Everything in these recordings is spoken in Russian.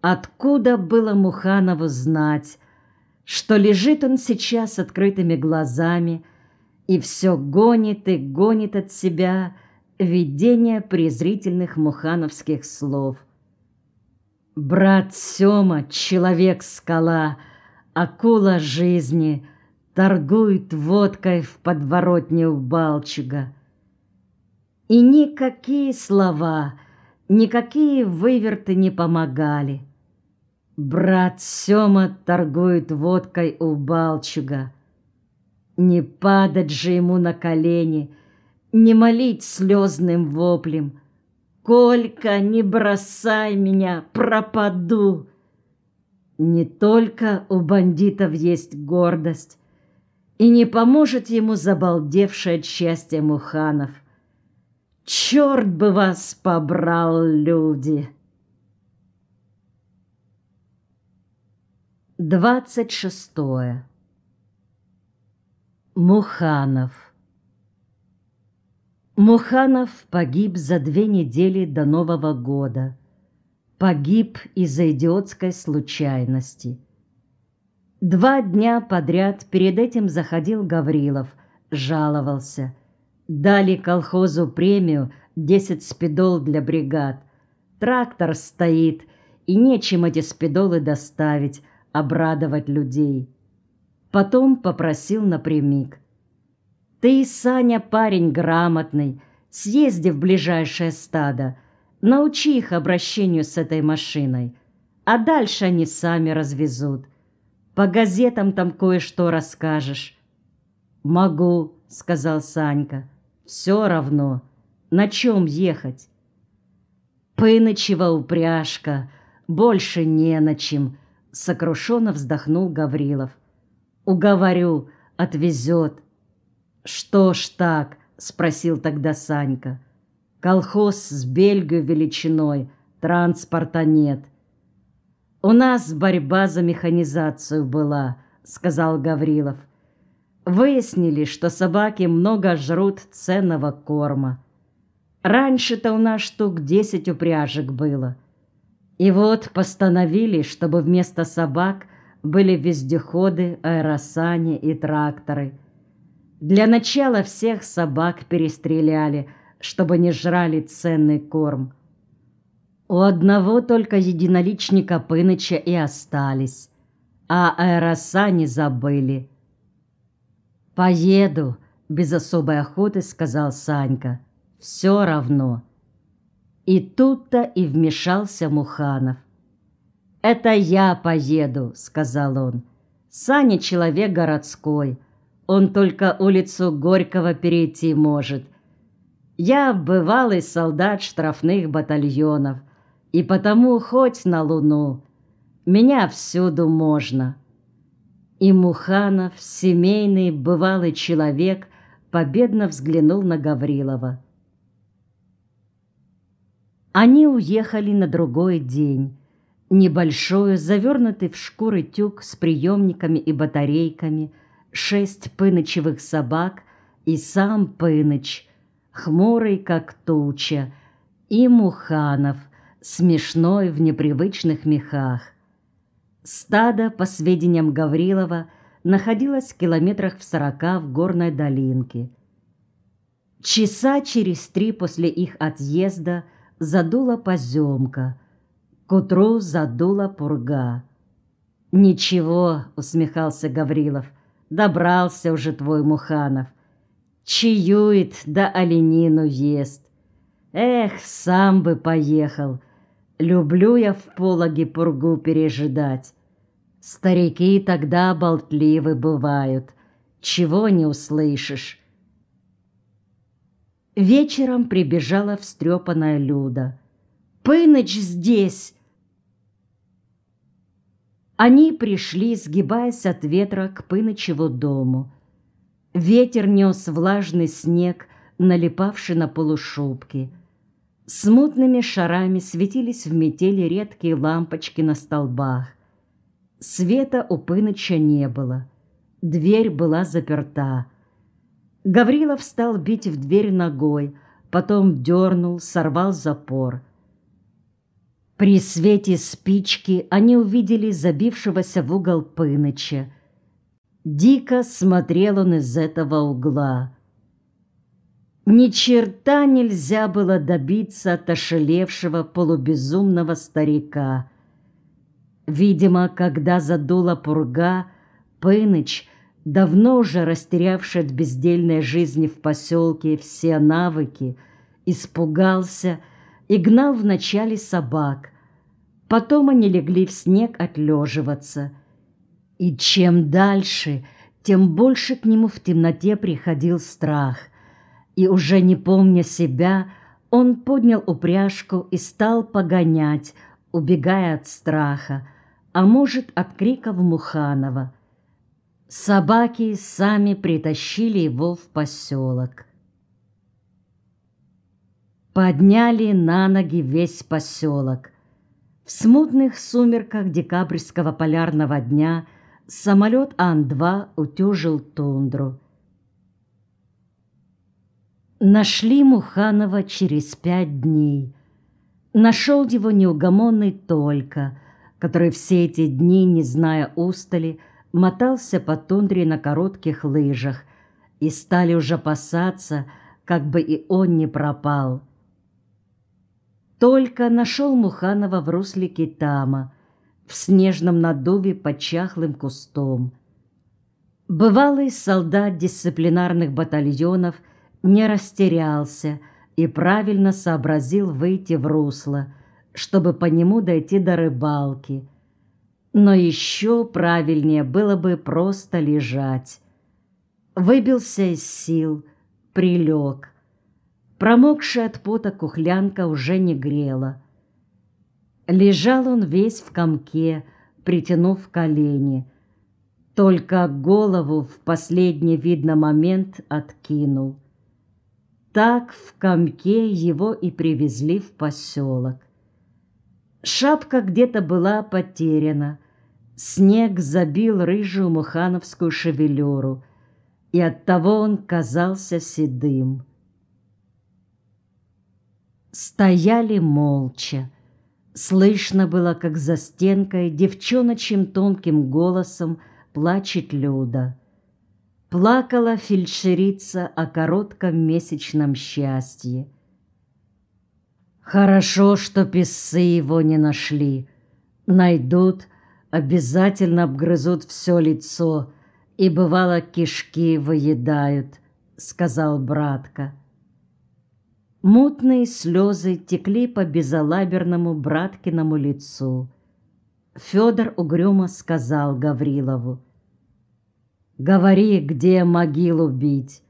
Откуда было Муханову знать, что лежит он сейчас открытыми глазами и все гонит и гонит от себя видение презрительных мухановских слов. Брат Сёма, человек-скала, акула жизни, торгует водкой в подворотне у Балчуга. И никакие слова, никакие выверты не помогали. Брат Сёма торгует водкой у Балчуга. Не падать же ему на колени, не молить слезным воплем. Колька, не бросай меня, пропаду. Не только у бандитов есть гордость, и не поможет ему забалдевшее счастье Муханов. Черт бы вас побрал, люди! Двадцать шестое. Муханов. Муханов погиб за две недели до Нового года. Погиб из-за идиотской случайности. Два дня подряд перед этим заходил Гаврилов, жаловался. Дали колхозу премию десять спидол для бригад. Трактор стоит, и нечем эти спидолы доставить, обрадовать людей. Потом попросил напрямик. «Ты, Саня, парень грамотный, съезди в ближайшее стадо, научи их обращению с этой машиной, а дальше они сами развезут. По газетам там кое-что расскажешь». «Могу», — сказал Санька. «Все равно. На чем ехать?» «Пынычева упряжка. Больше не на чем», — сокрушенно вздохнул Гаврилов. «Уговорю, отвезет». «Что ж так?» — спросил тогда Санька. «Колхоз с Бельгию величиной, транспорта нет». «У нас борьба за механизацию была», — сказал Гаврилов. «Выяснили, что собаки много жрут ценного корма. Раньше-то у нас штук десять упряжек было». И вот постановили, чтобы вместо собак были вездеходы, аэросани и тракторы. Для начала всех собак перестреляли, чтобы не жрали ценный корм. У одного только единоличника Пыныча и остались, а аэросани забыли. «Поеду», — без особой охоты сказал Санька. «Все равно». И тут-то и вмешался Муханов. «Это я поеду», — сказал он. «Саня человек городской, он только улицу Горького перейти может. Я бывалый солдат штрафных батальонов, и потому хоть на луну, меня всюду можно». И Муханов, семейный, бывалый человек, победно взглянул на Гаврилова. Они уехали на другой день. Небольшой, завернутый в шкуры тюк с приемниками и батарейками, шесть пынычевых собак и сам Пыныч, хмурый, как туча, и Муханов, смешной в непривычных мехах. Стадо, по сведениям Гаврилова, находилось в километрах в сорока в горной долинке. Часа через три после их отъезда – задула поземка, к утру задула пурга. «Ничего», — усмехался Гаврилов, — «добрался уже твой Муханов. Чаюет, да оленину ест. Эх, сам бы поехал. Люблю я в пологе пургу пережидать. Старики тогда болтливы бывают, чего не услышишь. Вечером прибежала встрепанная Люда. «Пыныч здесь!» Они пришли, сгибаясь от ветра к Пынычеву дому. Ветер нес влажный снег, налипавший на полушубки. Смутными шарами светились в метели редкие лампочки на столбах. Света у Пыныча не было. Дверь была заперта. Гаврилов стал бить в дверь ногой, потом дернул, сорвал запор. При свете спички они увидели забившегося в угол Пыныча. Дико смотрел он из этого угла. Ни черта нельзя было добиться от ошелевшего полубезумного старика. Видимо, когда задула пурга, Пыныч, давно уже растерявший от бездельной жизни в поселке все навыки, испугался и гнал вначале собак. Потом они легли в снег отлеживаться. И чем дальше, тем больше к нему в темноте приходил страх. И уже не помня себя, он поднял упряжку и стал погонять, убегая от страха, а может, от криков Муханова. Собаки сами притащили его в поселок. Подняли на ноги весь поселок. В смутных сумерках декабрьского полярного дня самолет Ан-2 утюжил тундру. Нашли Муханова через пять дней. Нашел его неугомонный только, который все эти дни, не зная устали, мотался по тундре на коротких лыжах, и стали уже опасаться, как бы и он не пропал. Только нашел Муханова в русле Китама, в снежном надуве под чахлым кустом. Бывалый солдат дисциплинарных батальонов не растерялся и правильно сообразил выйти в русло, чтобы по нему дойти до рыбалки. Но еще правильнее было бы просто лежать. Выбился из сил, прилег — Промокшая от пота кухлянка уже не грела. Лежал он весь в комке, притянув колени. Только голову в последний, видно, момент откинул. Так в комке его и привезли в поселок. Шапка где-то была потеряна. Снег забил рыжую мухановскую шевелюру, и оттого он казался седым. Стояли молча. Слышно было, как за стенкой девчоночьим тонким голосом плачет Люда. Плакала фельдшерица о коротком месячном счастье. Хорошо, что писцы его не нашли. Найдут, обязательно обгрызут все лицо и, бывало, кишки выедают, сказал братка. Мутные слезы текли по безалаберному браткиному лицу. Федор угрюмо сказал Гаврилову. «Говори, где могилу бить.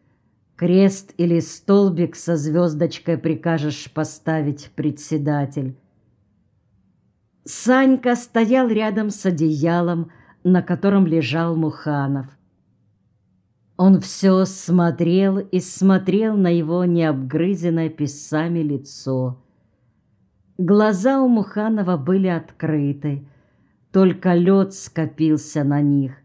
Крест или столбик со звездочкой прикажешь поставить, председатель». Санька стоял рядом с одеялом, на котором лежал Муханов. Он все смотрел и смотрел на его необгрызенное писами лицо. Глаза у Муханова были открыты, только лед скопился на них.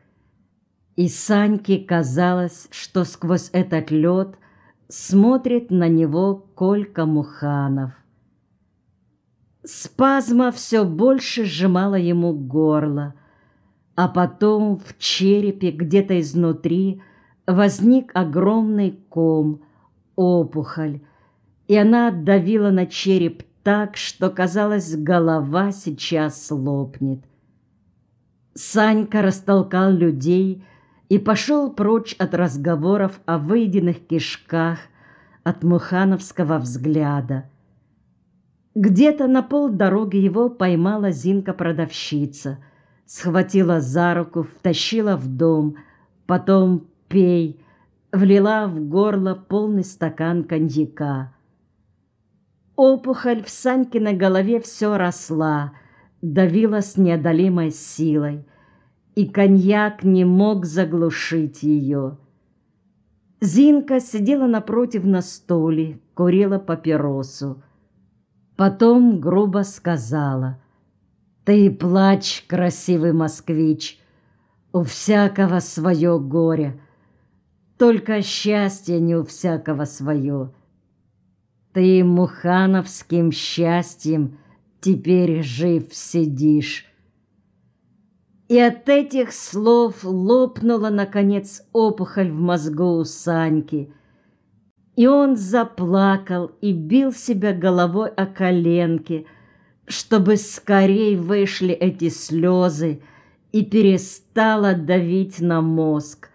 И Саньке казалось, что сквозь этот лед смотрит на него Колька Муханов. Спазма все больше сжимала ему горло, а потом в черепе где-то изнутри – возник огромный ком, опухоль, и она отдавила на череп так, что, казалось, голова сейчас лопнет. Санька растолкал людей и пошел прочь от разговоров о выеденных кишках, от мухановского взгляда. Где-то на полдороги его поймала Зинка-продавщица, схватила за руку, втащила в дом, потом пей!» Влила в горло полный стакан коньяка. Опухоль в Санькиной голове все росла, давила с неодолимой силой, и коньяк не мог заглушить ее. Зинка сидела напротив на стуле, курила папиросу. Потом грубо сказала, «Ты плачь, красивый москвич, у всякого свое горе, только счастье не у всякого свое. Ты мухановским счастьем теперь жив сидишь. И от этих слов лопнула, наконец, опухоль в мозгу у Саньки. И он заплакал и бил себя головой о коленки, чтобы скорей вышли эти слезы и перестало давить на мозг.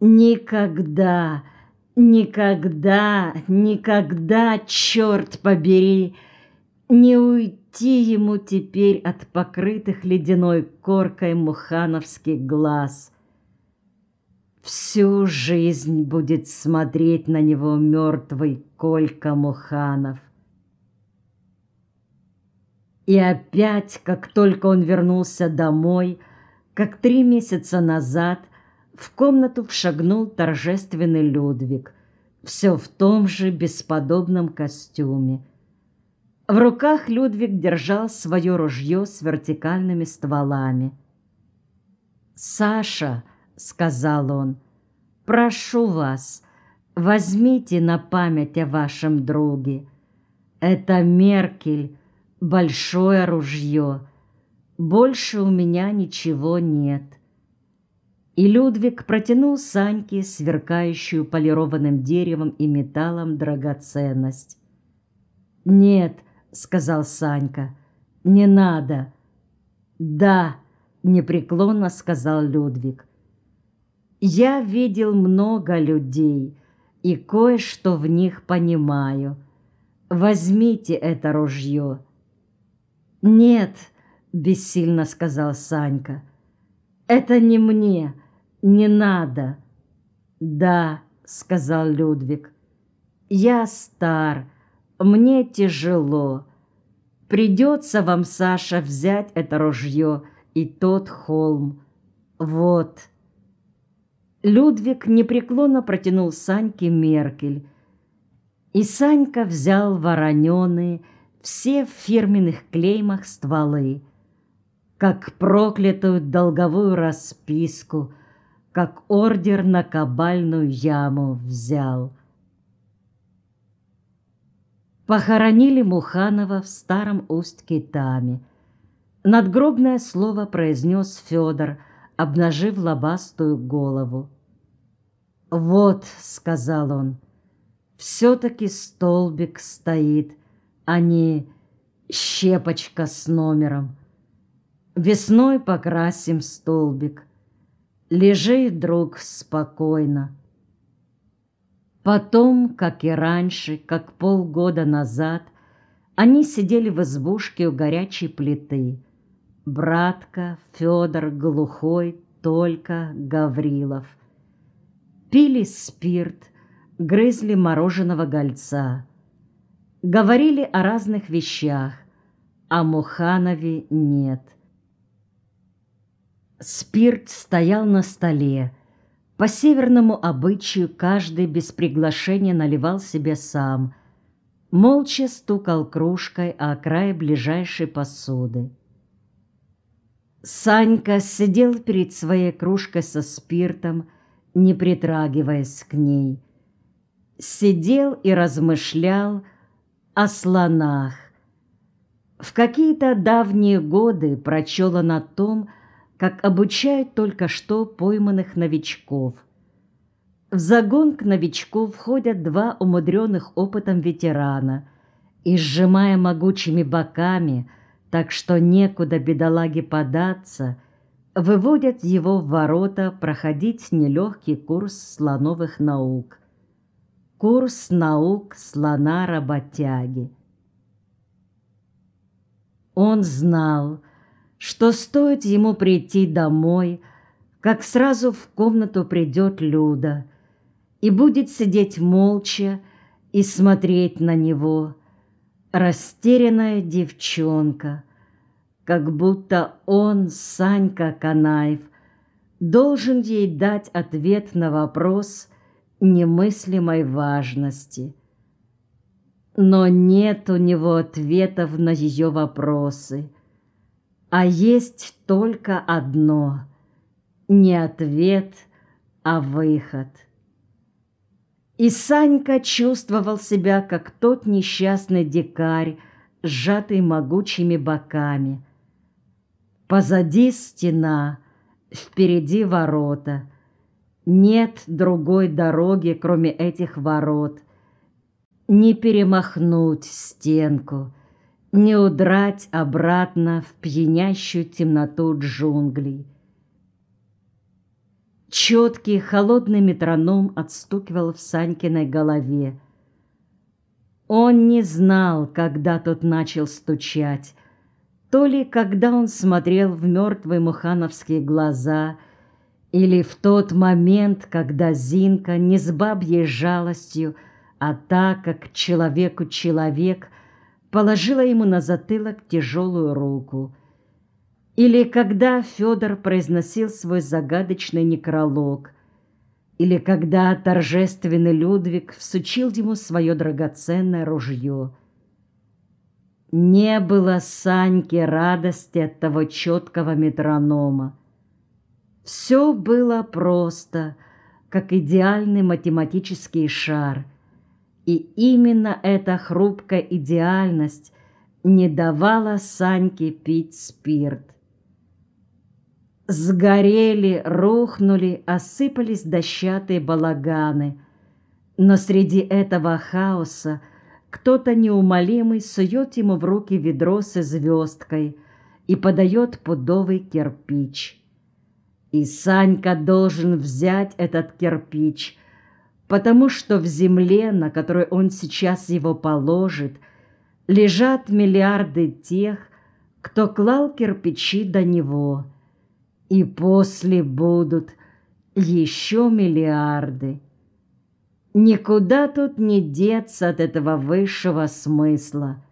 Никогда, никогда, никогда, черт побери, не уйти ему теперь от покрытых ледяной коркой мухановских глаз. Всю жизнь будет смотреть на него мертвый Колька Муханов. И опять, как только он вернулся домой, как три месяца назад, в комнату вшагнул торжественный Людвиг, все в том же бесподобном костюме, в руках Людвиг держал свое ружье с вертикальными стволами. «Саша», — сказал он, — «прошу вас, возьмите на память о вашем друге. Это Меркель, большое ружье. Больше у меня ничего нет». И Людвиг протянул Саньке сверкающую полированным деревом и металлом драгоценность. «Нет», — сказал Санька. «Не надо». «Да», — непреклонно сказал Людвиг. «Я видел много людей и кое-что в них понимаю. Возьмите это ружье». «Нет», — бессильно сказал Санька. «Это не мне, не надо». «Да», — сказал Людвиг. «Я стар» мне тяжело. Придется вам, Саша, взять это ружье и тот холм. Вот. Людвиг непреклонно протянул Саньке Меркель. И Санька взял вороненые, все в фирменных клеймах стволы, как проклятую долговую расписку, как ордер на кабальную яму взял. Похоронили Муханова в старом Усть-Китаме. Надгробное слово произнес Федор, обнажив лобастую голову. «Вот», — сказал он, — «все-таки столбик стоит, а не щепочка с номером. Весной покрасим столбик. Лежи, друг, спокойно». Потом, как и раньше, как полгода назад, они сидели в избушке у горячей плиты. Братка, Федор, Глухой, Только, Гаврилов. Пили спирт, грызли мороженого гольца. Говорили о разных вещах, а Муханове нет. Спирт стоял на столе, по северному обычаю каждый без приглашения наливал себе сам, молча стукал кружкой о край ближайшей посуды. Санька сидел перед своей кружкой со спиртом, не притрагиваясь к ней. Сидел и размышлял о слонах. В какие-то давние годы прочел он о том, как обучают только что пойманных новичков. В загон к новичку входят два умудренных опытом ветерана и, сжимая могучими боками, так что некуда бедолаге податься, выводят его в ворота проходить нелегкий курс слоновых наук. Курс наук слона-работяги. Он знал, что стоит ему прийти домой, как сразу в комнату придет Люда и будет сидеть молча и смотреть на него, растерянная девчонка, как будто он, Санька Канаев, должен ей дать ответ на вопрос немыслимой важности. Но нет у него ответов на ее вопросы – а есть только одно — не ответ, а выход. И Санька чувствовал себя, как тот несчастный дикарь сжатый могучими боками. Позади стена, впереди ворота. Нет другой дороги, кроме этих ворот. Не перемахнуть стенку, не удрать обратно в пьянящую темноту джунглей. Четкий холодный метроном отстукивал в Санькиной голове. Он не знал, когда тот начал стучать, то ли когда он смотрел в мертвые мухановские глаза, или в тот момент, когда Зинка не с бабьей жалостью, а так, как человеку человек, положила ему на затылок тяжелую руку — или когда Федор произносил свой загадочный некролог, или когда торжественный Людвиг всучил ему свое драгоценное ружье. Не было Саньке радости от того четкого метронома. Все было просто, как идеальный математический шар, и именно эта хрупкая идеальность не давала Саньке пить спирт. Сгорели, рухнули, осыпались дощатые балаганы. Но среди этого хаоса кто-то неумолимый сует ему в руки ведро со звездкой и подает пудовый кирпич. И Санька должен взять этот кирпич, потому что в земле, на которой он сейчас его положит, лежат миллиарды тех, кто клал кирпичи до него — и после будут еще миллиарды. Никуда тут не деться от этого высшего смысла.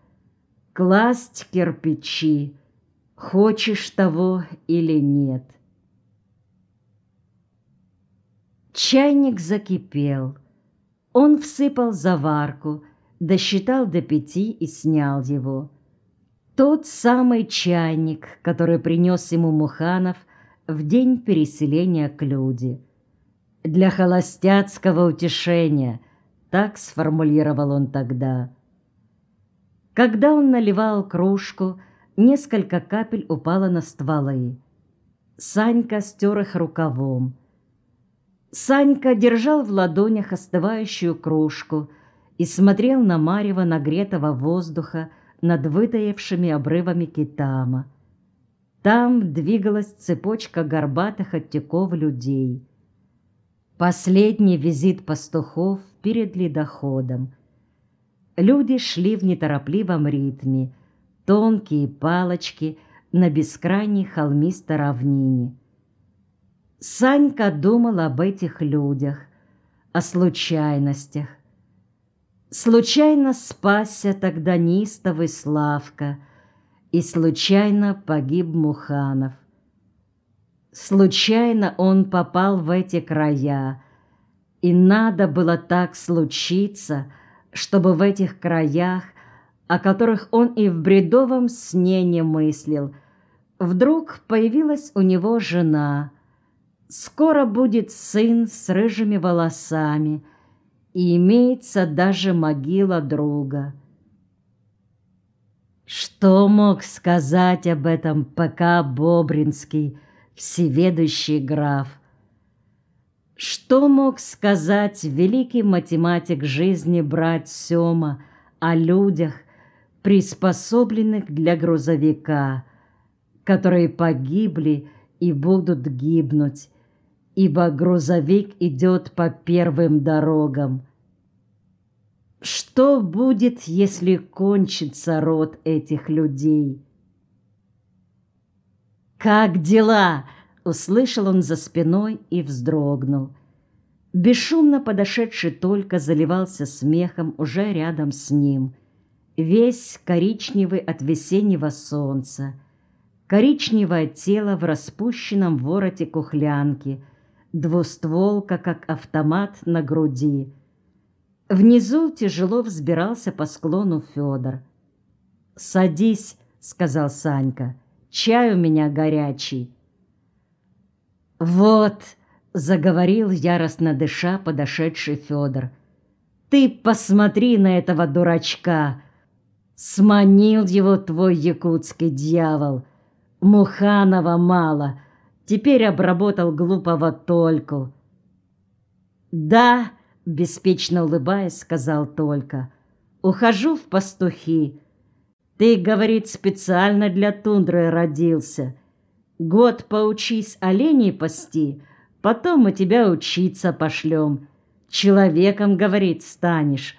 Класть кирпичи, хочешь того или нет. Чайник закипел. Он всыпал заварку, досчитал до пяти и снял его. Тот самый чайник, который принес ему Муханов в день переселения к люди. Для холостяцкого утешения, так сформулировал он тогда. Когда он наливал кружку, несколько капель упало на стволы. Санька стер их рукавом. Санька держал в ладонях остывающую кружку и смотрел на марево нагретого воздуха над вытаявшими обрывами китама. Там двигалась цепочка горбатых оттеков людей. Последний визит пастухов перед ледоходом. Люди шли в неторопливом ритме, тонкие палочки на бескрайней холмистой равнине. Санька думал об этих людях, о случайностях. Случайно спасся тогда нистовый Славка — и случайно погиб Муханов. Случайно он попал в эти края, и надо было так случиться, чтобы в этих краях, о которых он и в бредовом сне не мыслил, вдруг появилась у него жена. Скоро будет сын с рыжими волосами, и имеется даже могила друга — что мог сказать об этом ПК Бобринский, всеведущий граф? Что мог сказать великий математик жизни брат Сёма о людях, приспособленных для грузовика, которые погибли и будут гибнуть, ибо грузовик идет по первым дорогам – что будет, если кончится род этих людей? «Как дела?» — услышал он за спиной и вздрогнул. Бесшумно подошедший только заливался смехом уже рядом с ним. Весь коричневый от весеннего солнца. Коричневое тело в распущенном вороте кухлянки, двустволка, как автомат на груди — Внизу тяжело взбирался по склону Федор. «Садись», — сказал Санька, — «чай у меня горячий». «Вот», — заговорил яростно дыша подошедший Федор, — «ты посмотри на этого дурачка. Сманил его твой якутский дьявол. Муханова мало. Теперь обработал глупого Тольку. «Да», — беспечно улыбаясь, сказал Только, — «ухожу в пастухи. Ты, говорит, специально для тундры родился. Год поучись оленей пасти, потом мы тебя учиться пошлем. Человеком, говорит, станешь.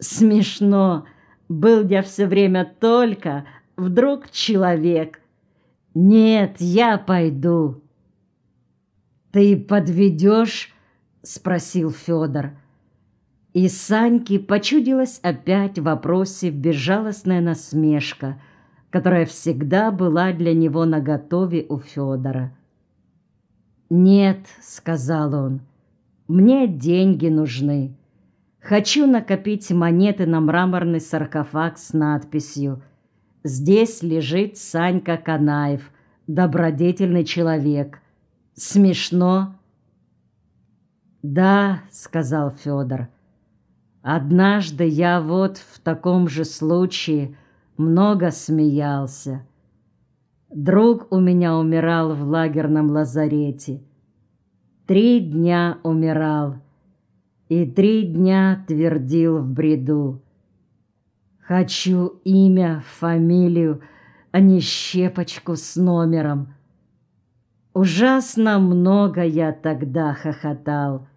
Смешно. Был я все время только, вдруг человек. Нет, я пойду. Ты подведешь? Спросил Федор. И Саньке почудилась опять в вопросе безжалостная насмешка, которая всегда была для него наготове у Федора. «Нет», — сказал он, — «мне деньги нужны. Хочу накопить монеты на мраморный саркофаг с надписью «Здесь лежит Санька Канаев, добродетельный человек. Смешно?» «Да», — сказал Федор, — «однажды я вот в таком же случае много смеялся. Друг у меня умирал в лагерном лазарете. Три дня умирал» и три дня твердил в бреду. Хочу имя, фамилию, а не щепочку с номером. Ужасно много я тогда хохотал.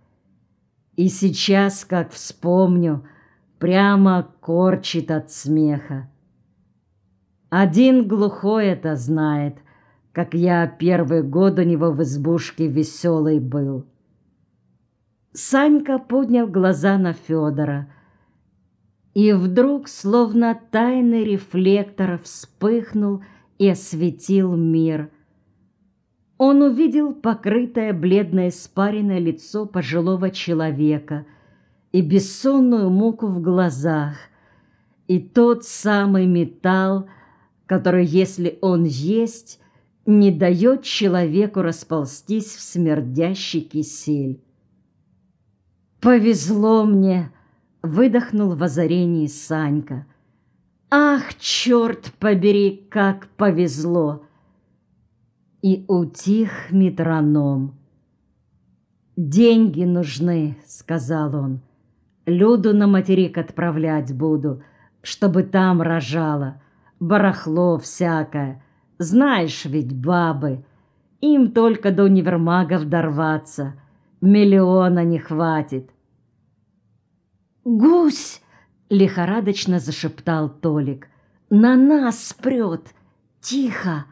И сейчас, как вспомню, прямо корчит от смеха. Один глухой это знает, как я первый год у него в избушке веселый был. Санька поднял глаза на Федора. И вдруг, словно тайный рефлектор, вспыхнул и осветил мир. Он увидел покрытое бледное испаренное лицо пожилого человека и бессонную муку в глазах, и тот самый металл, который, если он есть, не дает человеку расползтись в смердящий кисель. «Повезло мне!» — выдохнул в озарении Санька. «Ах, черт побери, как повезло!» И утих метроном. «Деньги нужны», — сказал он. «Люду на материк отправлять буду, чтобы там рожала. Барахло всякое. Знаешь ведь, бабы, им только до универмагов дорваться». Миллиона не хватит. «Гусь!» — лихорадочно зашептал Толик. «На нас спрет! Тихо!»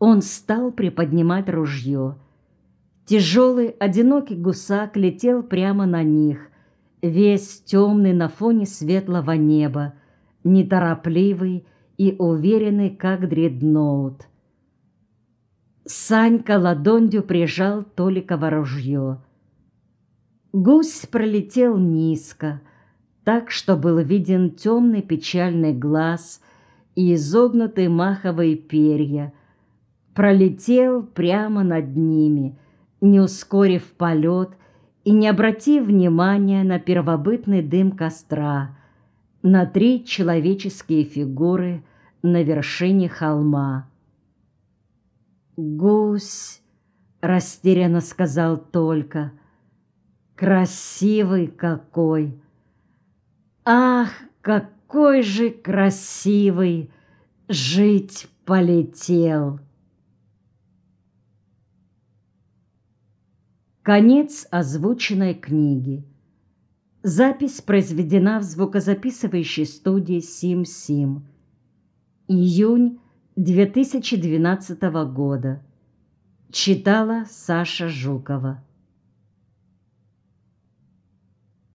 Он стал приподнимать ружье. Тяжелый, одинокий гусак летел прямо на них, весь темный на фоне светлого неба, неторопливый и уверенный, как дредноут. Санька ладонью прижал Толиково ружье. Гусь пролетел низко, так что был виден темный печальный глаз и изогнутые маховые перья. Пролетел прямо над ними, не ускорив полет и не обратив внимания на первобытный дым костра, на три человеческие фигуры на вершине холма. «Гусь!» — растерянно сказал только. «Красивый какой!» «Ах, какой же красивый! Жить полетел!» Конец озвученной книги. Запись произведена в звукозаписывающей студии Сим-Сим. Июнь 2012 года. Читала Саша Жукова.